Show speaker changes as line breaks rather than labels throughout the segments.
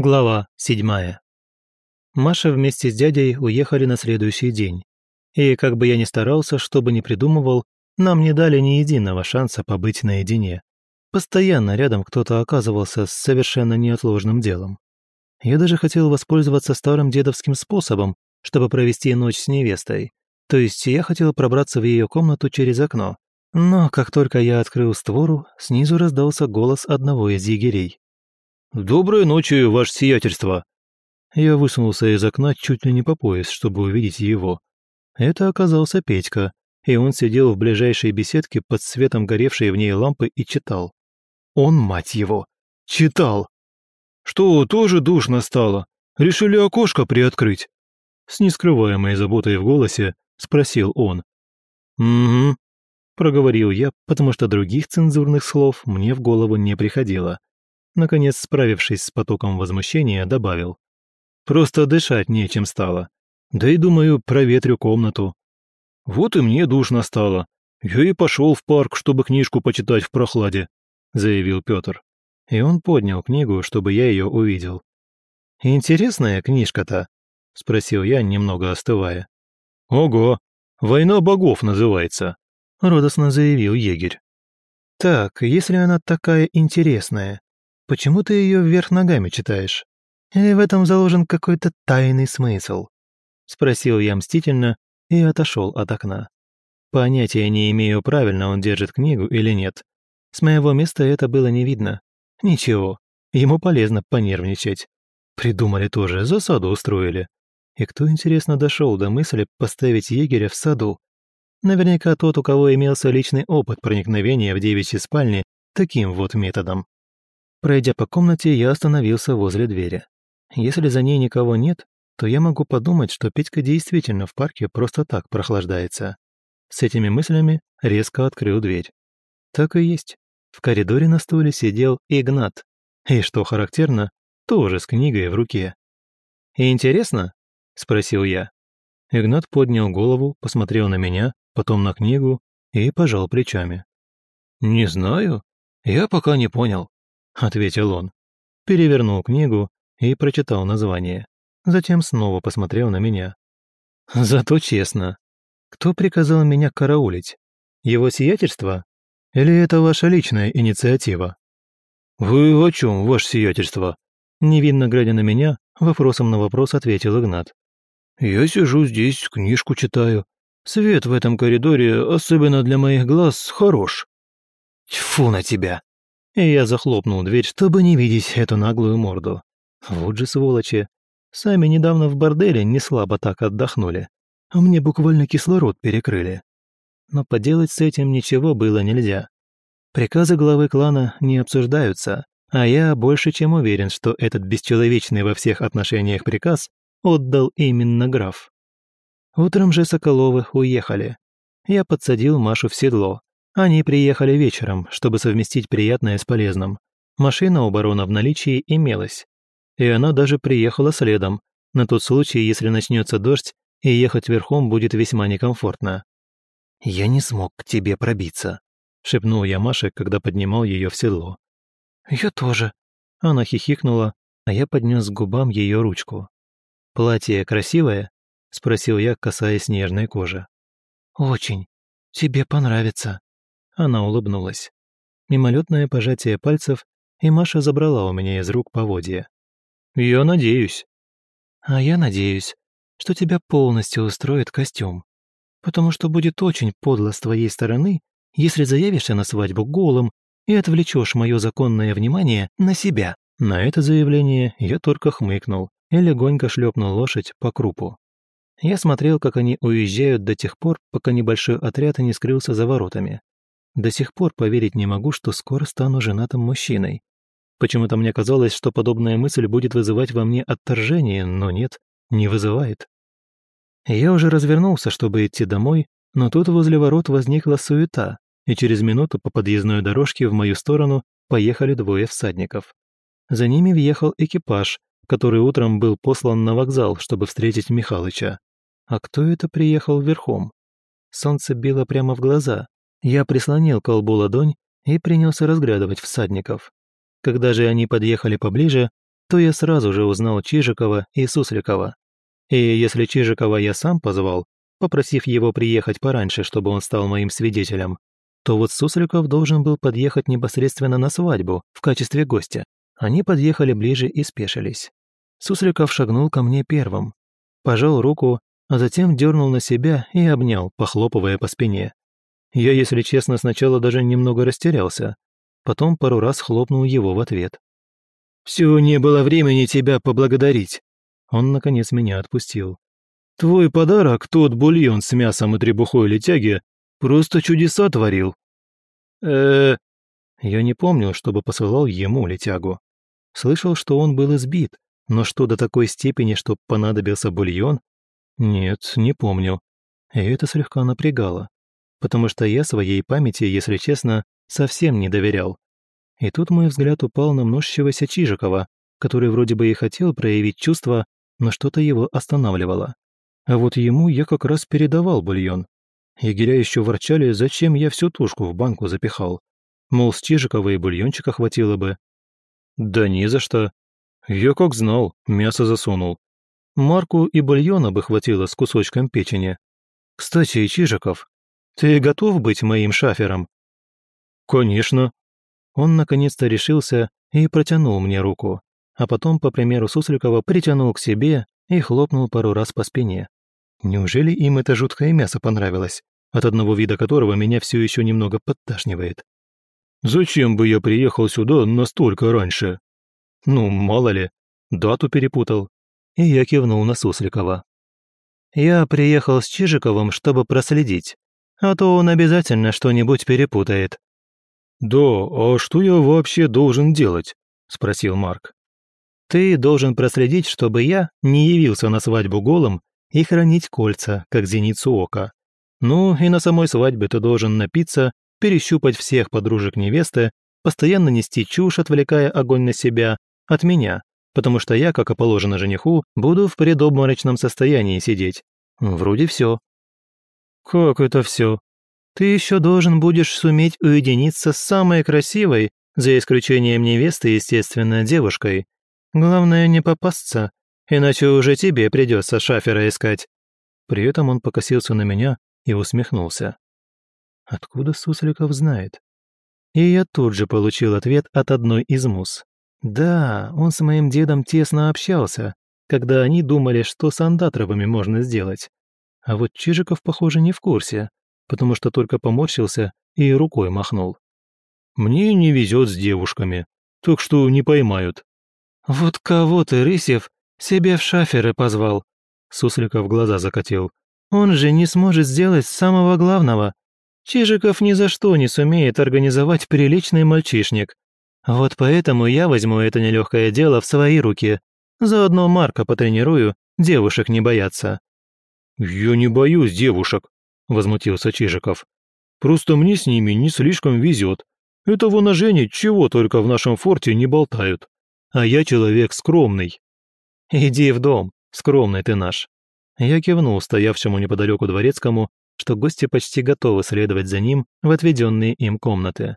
Глава седьмая. Маша вместе с дядей уехали на следующий день. И как бы я ни старался, что бы ни придумывал, нам не дали ни единого шанса побыть наедине. Постоянно рядом кто-то оказывался с совершенно неотложным делом. Я даже хотел воспользоваться старым дедовским способом, чтобы провести ночь с невестой. То есть я хотел пробраться в ее комнату через окно. Но как только я открыл створу, снизу раздался голос одного из егерей.
«Доброй ночи, ваше сиятельство!»
Я высунулся из окна чуть ли не по пояс, чтобы увидеть его. Это оказался Петька, и он сидел в ближайшей беседке под светом горевшей в ней лампы и читал. Он, мать его, читал!
«Что, тоже душно стало? Решили окошко приоткрыть?»
С нескрываемой заботой в голосе спросил он.
«Угу», —
проговорил я, потому что других цензурных слов мне в голову не приходило. Наконец, справившись с потоком возмущения, добавил. «Просто дышать нечем стало. Да и, думаю, проветрю комнату».
«Вот и мне душно стало. Я и пошел в парк, чтобы книжку почитать в прохладе», — заявил Петр.
И он поднял книгу, чтобы я ее увидел. «Интересная книжка-то?» — спросил я, немного остывая.
«Ого, «Война богов» называется», —
радостно заявил егерь. «Так, если она такая интересная, Почему ты ее вверх ногами читаешь? Или в этом заложен какой-то тайный смысл?» Спросил я мстительно и отошел от окна. Понятия не имею, правильно он держит книгу или нет. С моего места это было не видно. Ничего, ему полезно понервничать. Придумали тоже, засаду устроили. И кто, интересно, дошел до мысли поставить егеря в саду? Наверняка тот, у кого имелся личный опыт проникновения в девичьи спальни таким вот методом. Пройдя по комнате, я остановился возле двери. Если за ней никого нет, то я могу подумать, что Петька действительно в парке просто так прохлаждается. С этими мыслями резко открыл дверь. Так и есть. В коридоре на стуле сидел Игнат. И, что характерно, тоже с книгой в руке. «Интересно?» – спросил я. Игнат поднял голову, посмотрел на меня, потом на книгу и пожал плечами.
«Не знаю. Я пока не понял
ответил он. Перевернул книгу и прочитал название. Затем снова посмотрел на меня. Зато честно. Кто приказал меня караулить? Его сиятельство? Или это ваша личная инициатива?
Вы о чем, ваше сиятельство?
Невинно глядя на меня, вопросом на вопрос ответил Игнат.
Я сижу здесь, книжку читаю. Свет в этом коридоре, особенно для моих глаз, хорош.
Тьфу на тебя! И я захлопнул дверь, чтобы не видеть эту наглую морду. Вот же сволочи. Сами недавно в борделе не слабо так отдохнули, а мне буквально кислород перекрыли. Но поделать с этим ничего было нельзя. Приказы главы клана не обсуждаются, а я больше чем уверен, что этот бесчеловечный во всех отношениях приказ отдал именно граф. Утром же Соколовы уехали. Я подсадил Машу в седло, они приехали вечером, чтобы совместить приятное с полезным. Машина у барона в наличии имелась. И она даже приехала следом, на тот случай, если начнется дождь, и ехать верхом будет весьма некомфортно. «Я не смог к тебе пробиться», — шепнул я Маше, когда поднимал ее в седло.
«Я тоже», —
она хихикнула, а я поднес к губам ее ручку. «Платье красивое?» — спросил я, касаясь нежной кожи.
«Очень. Тебе понравится».
Она улыбнулась. Мимолетное пожатие пальцев, и Маша забрала у меня из рук поводья.
«Я надеюсь».
«А я надеюсь, что тебя полностью устроит костюм. Потому что будет очень подло с твоей стороны, если заявишься на свадьбу голым и отвлечешь мое законное внимание на себя».
На это заявление я только хмыкнул и легонько шлепнул лошадь по крупу. Я смотрел, как они уезжают до тех пор, пока небольшой отряд не скрылся за воротами. До сих пор поверить не могу, что скоро стану женатым мужчиной. Почему-то мне казалось, что подобная мысль будет вызывать во мне отторжение, но нет, не вызывает. Я уже развернулся, чтобы идти домой, но тут возле ворот возникла суета, и через минуту по подъездной дорожке в мою сторону поехали двое всадников. За ними въехал экипаж, который утром был послан на вокзал, чтобы встретить Михалыча. А кто это приехал верхом? Солнце било прямо в глаза, я прислонил колбу ладонь и принялся разглядывать всадников. Когда же они подъехали поближе, то я сразу же узнал Чижикова и Сусликова. И если Чижикова я сам позвал, попросив его приехать пораньше, чтобы он стал моим свидетелем, то вот Сусликов должен был подъехать непосредственно на свадьбу в качестве гостя. Они подъехали ближе и спешились. Сусликов шагнул ко мне первым, пожал руку, а затем дернул на себя и обнял, похлопывая по спине. Я, если честно, сначала даже немного растерялся, потом пару раз хлопнул его в ответ. «Все не было времени тебя поблагодарить». Он, наконец, меня отпустил. «Твой подарок, тот бульон с мясом и требухой летяги, просто чудеса творил». э Я не помнил, чтобы посылал ему летягу. Слышал, что он был избит, но что до такой степени, что понадобился бульон? Нет, не помню. И это слегка напрягало, потому что я своей памяти, если честно, совсем не доверял. И тут мой взгляд упал на множащегося Чижикова, который вроде бы и хотел проявить чувства, но что-то его останавливало. А вот ему я как раз передавал бульон. Егеря еще ворчали, зачем я всю тушку в банку запихал. Мол, с Чижикова и бульончика хватило бы. Да ни за что. Я как знал, мясо засунул. Марку и бульона бы хватило с кусочком печени. Кстати, Чижиков, ты готов быть моим шафером? Конечно, он наконец-то решился и протянул мне руку, а потом, по примеру Сусликова, притянул к себе и хлопнул пару раз по спине. Неужели им это жуткое мясо понравилось, от одного вида которого меня все еще немного подташнивает? «Зачем бы я приехал сюда настолько раньше?» «Ну, мало ли, дату перепутал». И я кивнул на Сусликова. «Я приехал с Чижиковым, чтобы проследить, а то он обязательно что-нибудь перепутает»,
«Да, а что я вообще должен делать?» – спросил Марк.
«Ты должен проследить, чтобы я не явился на свадьбу голым и хранить кольца, как зеницу ока. Ну, и на самой свадьбе ты должен напиться, перещупать всех подружек невесты, постоянно нести чушь, отвлекая огонь на себя, от меня, потому что я, как и положено жениху, буду в предобморочном состоянии сидеть. Вроде все. «Как это все? Ты еще должен будешь суметь уединиться с самой красивой, за исключением невесты, естественно, девушкой. Главное не попасться, иначе уже тебе придется шафера искать». При этом он покосился на меня и усмехнулся. Откуда Сусликов знает? И я тут же получил ответ от одной из мус. Да, он с моим дедом тесно общался, когда они думали, что с Андатровыми можно сделать. А вот Чижиков, похоже, не в курсе потому что только поморщился и рукой махнул. «Мне не везет с девушками, так что не поймают». «Вот кого ты, Рысев, себе в шаферы позвал?» Сусликов глаза закатил. «Он же не сможет сделать самого главного. Чижиков ни за что не сумеет организовать приличный мальчишник. Вот поэтому я возьму это нелегкое дело в свои руки. Заодно Марка потренирую, девушек не бояться».
«Я не боюсь девушек», – возмутился Чижиков. «Просто мне с ними не слишком везет. Этого на Жене чего только в нашем форте не болтают. А я человек скромный».
«Иди в дом, скромный ты наш». Я кивнул стоявшему неподалеку дворецкому, что гости почти готовы следовать за ним в отведенные им комнаты.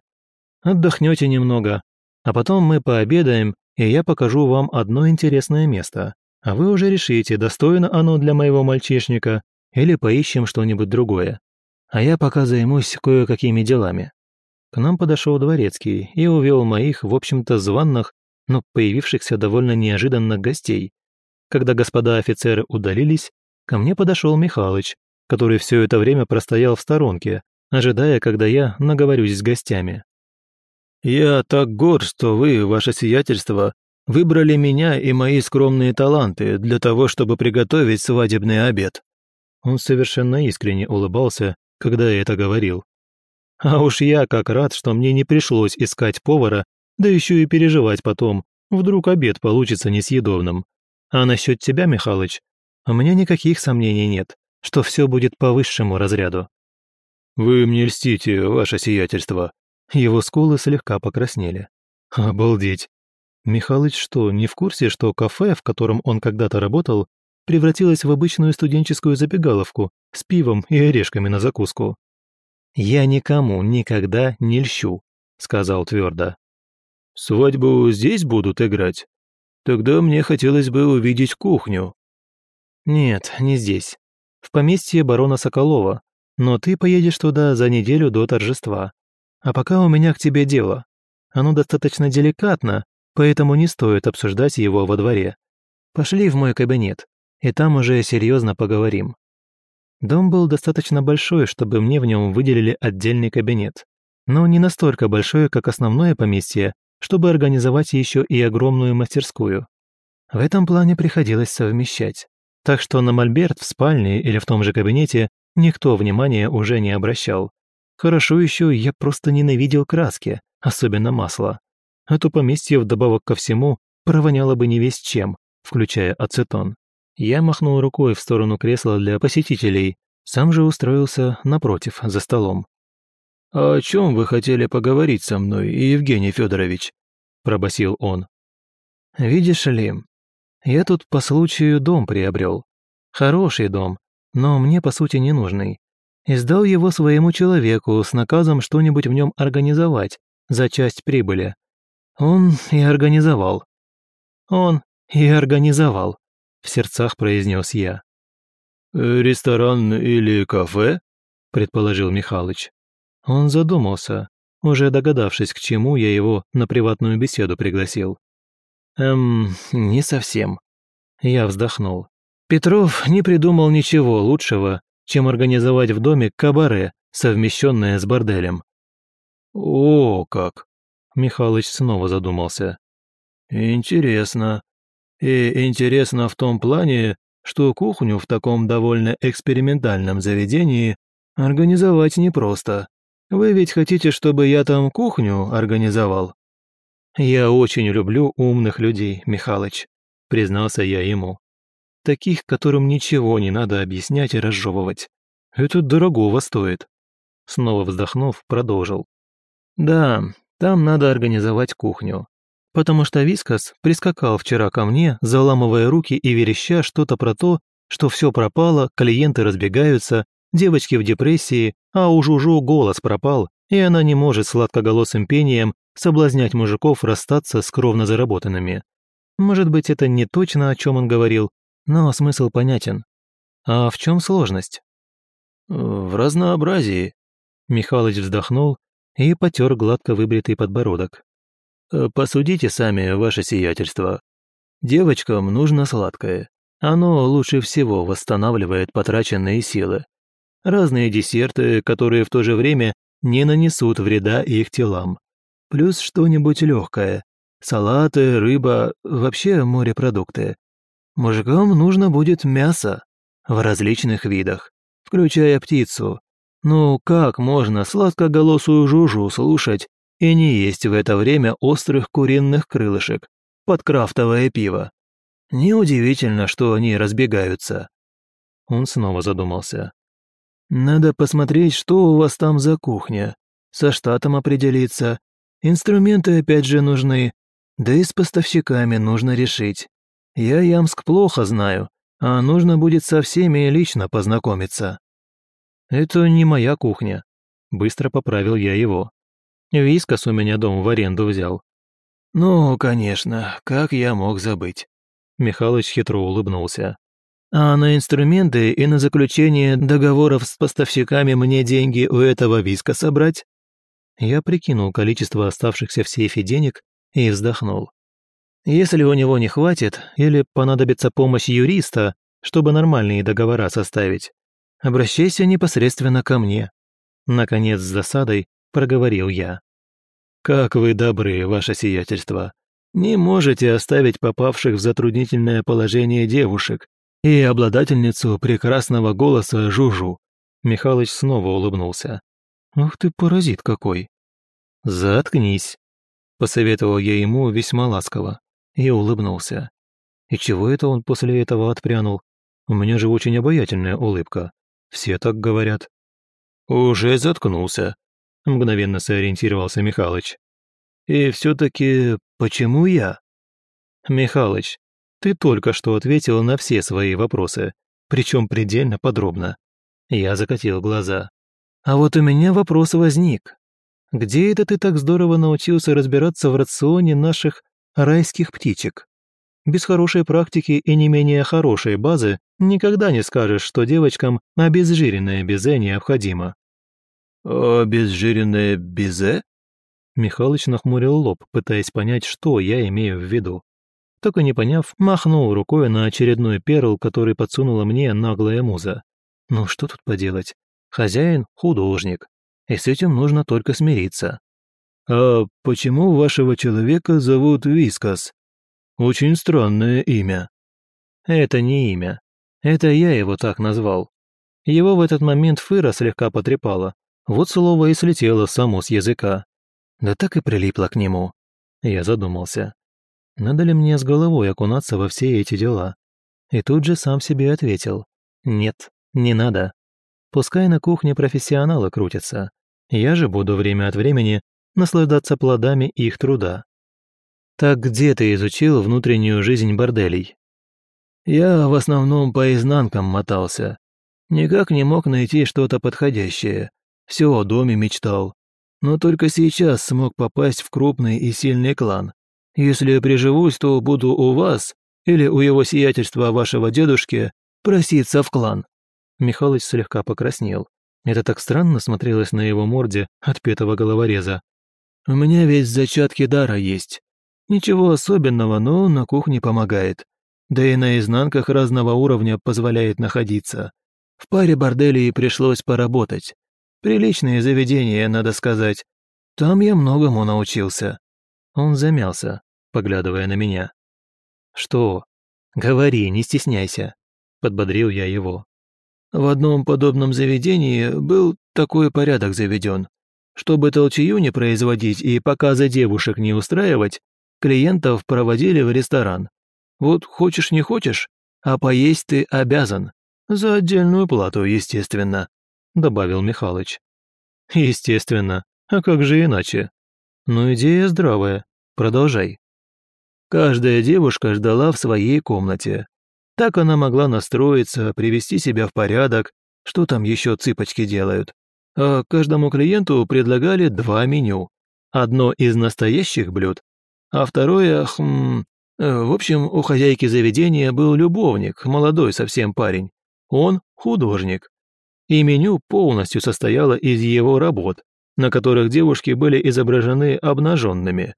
Отдохнете немного, а потом мы пообедаем, и я покажу вам одно интересное место, а вы уже решите, достойно оно для моего мальчишника или поищем что-нибудь другое. А я пока займусь кое-какими делами». К нам подошел дворецкий и увел моих, в общем-то, званных, но появившихся довольно неожиданно гостей. Когда господа офицеры удалились, ко мне подошел Михалыч, который все это время простоял в сторонке, ожидая, когда я наговорюсь с гостями. «Я так горд, что вы, ваше сиятельство, выбрали меня и мои скромные таланты для того, чтобы приготовить свадебный обед», он совершенно искренне улыбался, когда это говорил. А уж я как рад, что мне не пришлось искать повара, да еще и переживать потом, вдруг обед получится несъедобным. А насчет тебя, Михалыч, у меня никаких сомнений нет, что все будет по высшему разряду.
«Вы мне льстите, ваше сиятельство».
Его скулы слегка покраснели. Обалдеть. Михалыч что, не в курсе, что кафе, в котором он когда-то работал, превратилась в обычную студенческую забегаловку с пивом и орешками на закуску. «Я никому никогда не льщу», — сказал твердо.
«Свадьбу здесь будут играть?» Тогда мне хотелось бы увидеть кухню».
«Нет, не здесь. В поместье барона Соколова, но ты поедешь туда за неделю до торжества. А пока у меня к тебе дело. Оно достаточно деликатно, поэтому не стоит обсуждать его во дворе. Пошли в мой кабинет, и там уже серьезно поговорим». Дом был достаточно большой, чтобы мне в нем выделили отдельный кабинет, но не настолько большой, как основное поместье, чтобы организовать еще и огромную мастерскую. В этом плане приходилось совмещать. Так что на мольберт в спальне или в том же кабинете никто внимания уже не обращал. Хорошо еще я просто ненавидел краски, особенно масло. А то поместье вдобавок ко всему провоняло бы не весь чем, включая ацетон. Я махнул рукой в сторону кресла для посетителей, сам же устроился напротив, за столом.
«А «О чем вы хотели поговорить со мной, Евгений Федорович?» – пробасил он.
«Видишь ли, я тут по случаю дом приобрел. Хороший дом, но мне по сути не нужный. И сдал его своему человеку с наказом что-нибудь в нем организовать за часть прибыли. Он и организовал. Он и организовал в сердцах произнес я.
«Ресторан или кафе?» – предположил Михалыч.
Он задумался, уже догадавшись, к чему я его на приватную беседу пригласил. «Эм, не совсем». Я вздохнул. Петров не придумал ничего лучшего, чем организовать в доме кабаре, совмещенное с борделем.
«О, как!»
Михалыч снова задумался.
«Интересно. И интересно в том плане, что кухню в таком довольно экспериментальном заведении организовать непросто. Вы ведь хотите, чтобы я там кухню организовал?»
«Я очень люблю умных людей, Михалыч», — признался я ему. «Таких, которым ничего не надо объяснять и разжевывать. Это дорогого стоит». Снова вздохнув, продолжил. «Да, там надо организовать кухню потому что Вискас прискакал вчера ко мне, заламывая руки и вереща что-то про то, что все пропало, клиенты разбегаются, девочки в депрессии, а у Жужу голос пропал, и она не может сладкоголосым пением соблазнять мужиков расстаться с кровно заработанными. Может быть, это не точно, о чем он говорил, но смысл понятен. А в чем сложность?
В разнообразии.
Михалыч вздохнул и потер гладко выбритый подбородок.
Э, посудите сами, ваше сиятельство. Девочкам нужно сладкое. Оно лучше всего восстанавливает потраченные силы. Разные десерты, которые в то же время не нанесут вреда их телам. Плюс что-нибудь легкое. Салаты, рыба, вообще морепродукты. Мужикам нужно будет мясо в различных видах, включая птицу. Ну как можно сладкоголосую жужу слушать и не есть в это время острых куриных крылышек под крафтовое пиво. Неудивительно, что они разбегаются.
Он снова задумался.
Надо посмотреть, что у вас там за кухня. Со штатом определиться. Инструменты опять же нужны. Да и с поставщиками нужно решить. Я Ямск плохо знаю, а нужно будет со всеми лично познакомиться.
Это не моя кухня. Быстро поправил я его. Вискас у меня дом в аренду взял».
«Ну, конечно, как я мог забыть?»
Михалыч хитро улыбнулся.
«А на инструменты и на заключение договоров с поставщиками мне деньги у этого Виска собрать?»
Я прикинул количество оставшихся в сейфе денег и вздохнул. Если у него не хватит или понадобится помощь юриста, чтобы нормальные договора составить, обращайся непосредственно ко мне. Наконец, с досадой проговорил я.
«Как вы добры, ваше сиятельство. Не можете оставить попавших в затруднительное положение девушек и обладательницу прекрасного голоса Жужу».
Михалыч снова улыбнулся. «Ух ты, паразит какой!» «Заткнись», — посоветовал я ему весьма ласково и улыбнулся. И чего это он после этого отпрянул? У меня же очень обаятельная улыбка. Все так говорят.
«Уже заткнулся»,
мгновенно сориентировался Михалыч.
«И все-таки почему я?»
«Михалыч, ты только что ответил на все свои вопросы, причем предельно подробно». Я закатил глаза. «А вот у меня вопрос возник. Где это ты так здорово научился разбираться в рационе наших райских птичек?»
Без хорошей практики и не менее хорошей базы никогда не скажешь, что девочкам обезжиренное безе необходимо.
«Обезжиренное безе?»
Михалыч нахмурил лоб, пытаясь понять, что я имею в виду. Так и не поняв, махнул рукой на очередной перл, который подсунула мне наглая муза. Ну что тут поделать? Хозяин – художник, и с этим нужно только смириться.
«А почему вашего человека зовут Вискас? Очень странное имя».
«Это не имя. Это я его так назвал. Его в этот момент фыра слегка потрепала. Вот слово и слетело само с языка. Да так и прилипло к нему. Я задумался. Надо ли мне с головой окунаться во все эти дела? И тут же сам себе ответил. Нет, не надо. Пускай на кухне профессионалы крутятся. Я же буду время от времени наслаждаться плодами их труда. Так где ты изучил внутреннюю жизнь борделей?
Я в основном по изнанкам мотался. Никак не мог найти что-то подходящее. Все о доме мечтал. Но только сейчас смог попасть в крупный и сильный клан. Если приживусь, то буду у вас или у его сиятельства вашего дедушки проситься в клан».
Михалыч слегка покраснел. Это так странно смотрелось на его морде отпетого головореза.
«У меня ведь зачатки дара есть. Ничего особенного, но на кухне помогает. Да и на изнанках разного уровня позволяет находиться. В паре борделей пришлось поработать. Приличные заведения, надо сказать. Там я многому научился».
Он замялся, поглядывая на меня. «Что? Говори, не стесняйся», — подбодрил я его.
В одном подобном заведении был такой порядок заведен. Чтобы толчью не производить и показы девушек не устраивать, клиентов проводили в ресторан. Вот хочешь не хочешь, а поесть ты обязан. За отдельную плату, естественно», — добавил Михалыч.
«Естественно. А как же иначе? Ну, идея здравая. Продолжай».
Каждая девушка ждала в своей комнате. Так она могла настроиться, привести себя в порядок, что там еще цыпочки делают. А каждому клиенту предлагали два меню. Одно из настоящих блюд, а второе, хм... Э, в общем, у хозяйки заведения был любовник, молодой совсем парень. Он художник. И меню полностью состояло из его работ, на которых девушки были изображены обнаженными.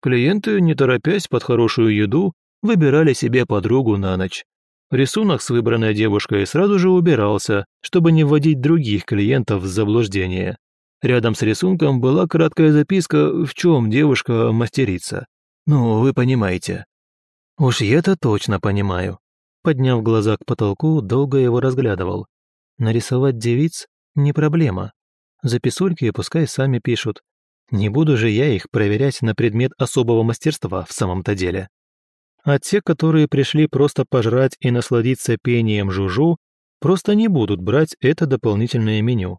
Клиенты, не торопясь под хорошую еду, выбирали себе подругу на ночь. Рисунок с выбранной девушкой сразу же убирался, чтобы не вводить других клиентов в заблуждение. Рядом с рисунком была краткая записка, в чем девушка мастерица. Ну, вы понимаете.
Уж я-то точно понимаю. Подняв глаза к потолку, долго его разглядывал. Нарисовать девиц – не проблема. Записульки пускай сами пишут. Не буду же я их проверять на предмет особого мастерства в самом-то деле а те, которые пришли просто пожрать и насладиться пением жужу, просто не будут брать это дополнительное меню.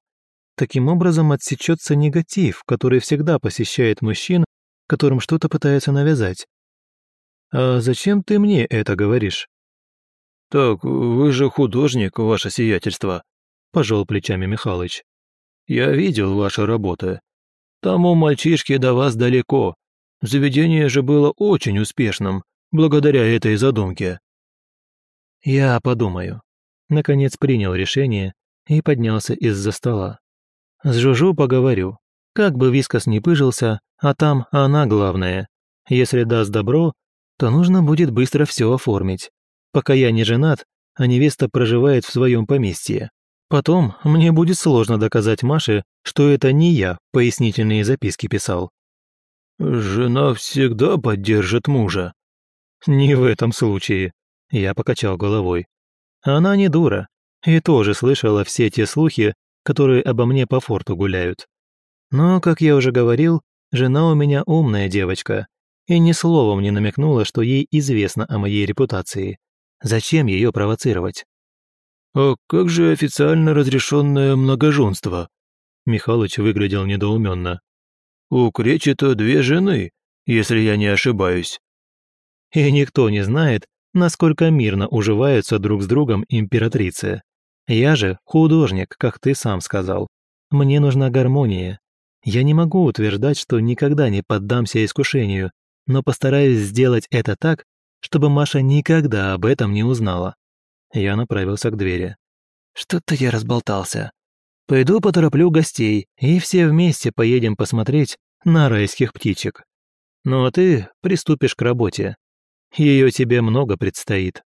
Таким образом отсечется негатив, который всегда посещает мужчин, которым что-то пытаются навязать. «А зачем ты мне это говоришь?»
«Так вы же художник, ваше сиятельство», – пожал плечами Михалыч. «Я видел ваши работы. Тому мальчишке до вас далеко. Заведение же было очень успешным благодаря этой задумке».
«Я подумаю». Наконец принял решение и поднялся из-за стола. «С Жужу поговорю. Как бы Вискас не пыжился, а там она главная. Если даст добро, то нужно будет быстро все оформить. Пока я не женат, а невеста проживает в своем поместье. Потом мне будет сложно доказать Маше, что это не я пояснительные записки писал.
«Жена всегда поддержит мужа»,
«Не в этом случае», – я покачал головой. «Она не дура и тоже слышала все те слухи, которые обо мне по форту гуляют. Но, как я уже говорил, жена у меня умная девочка и ни словом не намекнула, что ей известно о моей репутации. Зачем ее провоцировать?»
«А как же официально разрешенное многоженство?» Михалыч выглядел недоуменно. «У Кречета две жены, если я не ошибаюсь»
и никто не знает, насколько мирно уживаются друг с другом императрицы. Я же художник, как ты сам сказал. Мне нужна гармония. Я не могу утверждать, что никогда не поддамся искушению, но постараюсь сделать это так,
чтобы Маша никогда об этом не узнала. Я направился к двери. Что-то я разболтался. Пойду потороплю гостей, и все вместе поедем посмотреть на райских птичек. Ну а ты приступишь к работе. Ее тебе много предстоит.